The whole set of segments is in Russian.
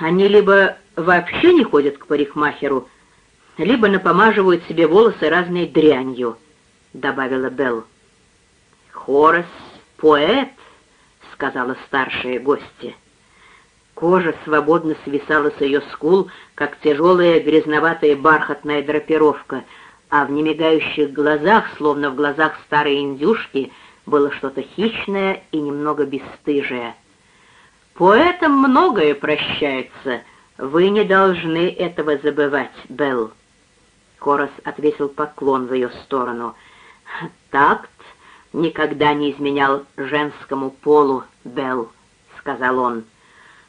Они либо вообще не ходят к парикмахеру, либо напомаживают себе волосы разной дрянью», — добавила Белл. «Хорос — поэт», — сказала старшая гостья. Кожа свободно свисала с ее скул, как тяжелая грязноватая бархатная драпировка, а в немигающих глазах, словно в глазах старой индюшки, было что-то хищное и немного бесстыжее. «Поэтам многое прощается. Вы не должны этого забывать, Белл». Корос отвесил поклон в ее сторону. «Такт никогда не изменял женскому полу, Белл», — сказал он.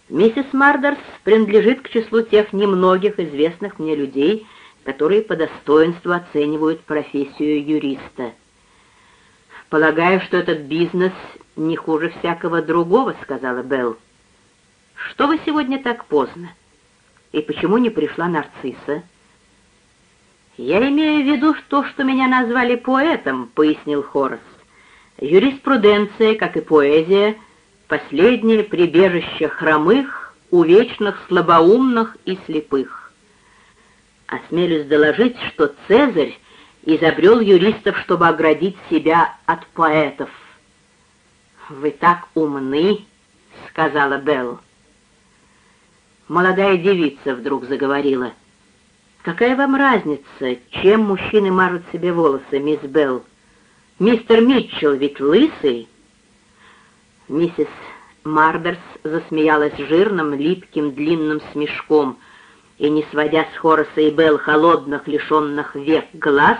Миссис Мардерс принадлежит к числу тех немногих известных мне людей, которые по достоинству оценивают профессию юриста. «Полагаю, что этот бизнес не хуже всякого другого», — сказала Белл. «Что вы сегодня так поздно? И почему не пришла нарцисса?» «Я имею в виду то, что меня назвали поэтом», — пояснил Хорас. «Юриспруденция, как и поэзия, последнее прибежище хромых, увечных, слабоумных и слепых. Осмелюсь доложить, что Цезарь изобрел юристов, чтобы оградить себя от поэтов. «Вы так умны», — сказала Белл. Молодая девица вдруг заговорила. «Какая вам разница, чем мужчины мажут себе волосы, мисс Белл? Мистер Митчелл ведь лысый?» Миссис Мардерс засмеялась жирным, липким, длинным смешком и, не сводя с Хораса и Белл холодных, лишенных век глаз,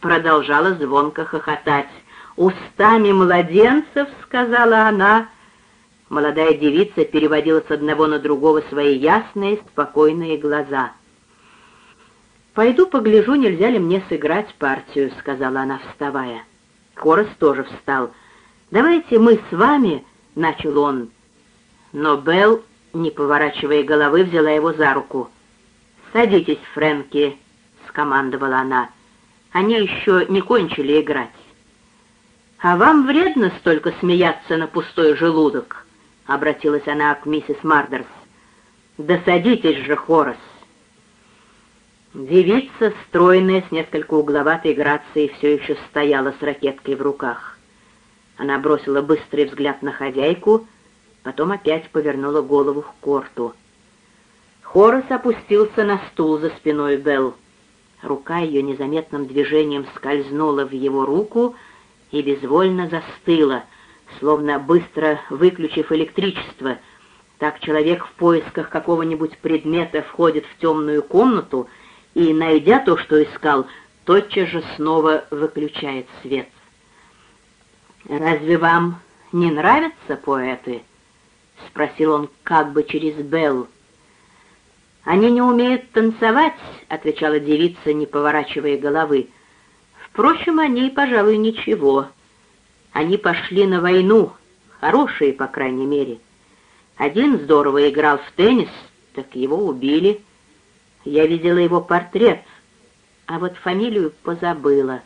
продолжала звонко хохотать. «Устами младенцев», — сказала она. Молодая девица переводила с одного на другого свои ясные, спокойные глаза. «Пойду погляжу, нельзя ли мне сыграть партию», — сказала она, вставая. Хорас тоже встал — «Давайте мы с вами...» — начал он. Но Белл, не поворачивая головы, взяла его за руку. «Садитесь, Фрэнки», — скомандовала она. «Они еще не кончили играть». «А вам вредно столько смеяться на пустой желудок?» — обратилась она к миссис Мардерс. «Да садитесь же, Хорос!» Девица, стройная, с несколько угловатой грацией, все еще стояла с ракеткой в руках. Она бросила быстрый взгляд на хозяйку, потом опять повернула голову к корту. Хорос опустился на стул за спиной Белл. Рука ее незаметным движением скользнула в его руку и безвольно застыла, словно быстро выключив электричество. Так человек в поисках какого-нибудь предмета входит в темную комнату и, найдя то, что искал, тотчас же снова выключает свет. «Разве вам не нравятся поэты?» — спросил он как бы через Белл. «Они не умеют танцевать», — отвечала девица, не поворачивая головы. «Впрочем, они, пожалуй, ничего. Они пошли на войну, хорошие, по крайней мере. Один здорово играл в теннис, так его убили. Я видела его портрет, а вот фамилию позабыла».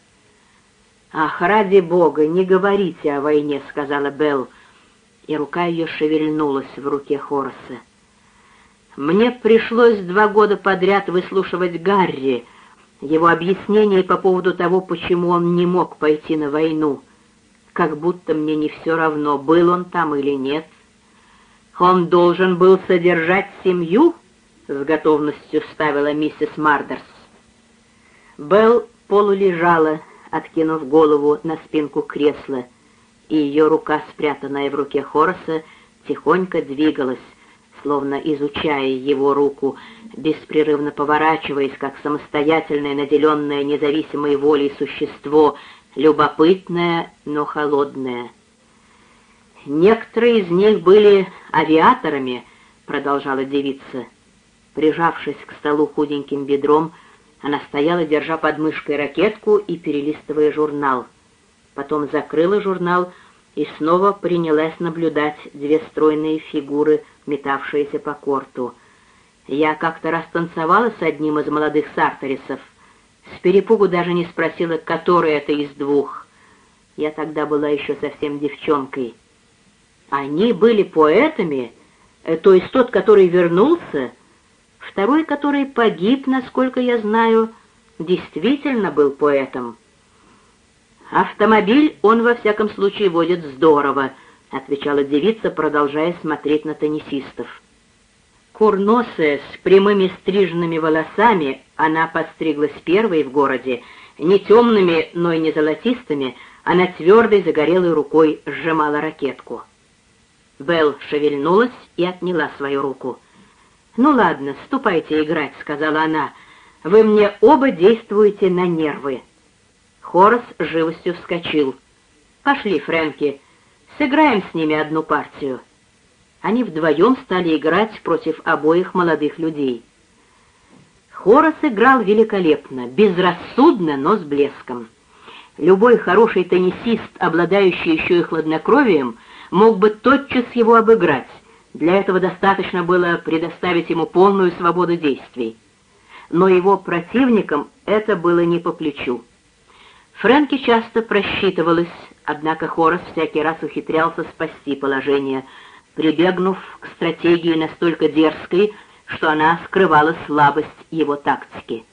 «Ах, ради бога, не говорите о войне», — сказала Белл, и рука ее шевельнулась в руке Хорса. «Мне пришлось два года подряд выслушивать Гарри, его объяснение по поводу того, почему он не мог пойти на войну, как будто мне не все равно, был он там или нет. Он должен был содержать семью?» — с готовностью ставила миссис Мардерс. Белл полулежала, откинув голову на спинку кресла, и ее рука, спрятанная в руке Хораса, тихонько двигалась, словно изучая его руку, беспрерывно поворачиваясь, как самостоятельное, наделенное независимой волей существо, любопытное, но холодное. «Некоторые из них были авиаторами», — продолжала девица. Прижавшись к столу худеньким бедром, она стояла, держа под мышкой ракетку и перелистывая журнал. Потом закрыла журнал и снова принялась наблюдать две стройные фигуры, метавшиеся по корту. Я как-то раз танцевала с одним из молодых сарторисов. С перепугу даже не спросила, который это из двух. Я тогда была еще совсем девчонкой. Они были поэтами, Э, то есть тот, который вернулся, второй, который погиб, насколько я знаю, действительно был поэтом. «Автомобиль он, во всяком случае, водит здорово», — отвечала девица, продолжая смотреть на теннисистов. Курносая, с прямыми стриженными волосами, она постриглась первой в городе, не темными, но и не золотистыми, она твердой загорелой рукой сжимала ракетку. Белл шевельнулась и отняла свою руку. «Ну ладно, ступайте играть», — сказала она. «Вы мне оба действуете на нервы». Хорас живостью вскочил. «Пошли, Фрэнки, сыграем с ними одну партию». Они вдвоем стали играть против обоих молодых людей. Хорас играл великолепно, безрассудно, но с блеском. Любой хороший теннисист, обладающий еще и хладнокровием, мог бы тотчас его обыграть. Для этого достаточно было предоставить ему полную свободу действий. Но его противникам это было не по плечу. Фрэнки часто просчитывалась, однако Хорас всякий раз ухитрялся спасти положение, прибегнув к стратегии настолько дерзкой, что она скрывала слабость его тактики.